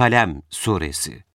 Kalem Suresi.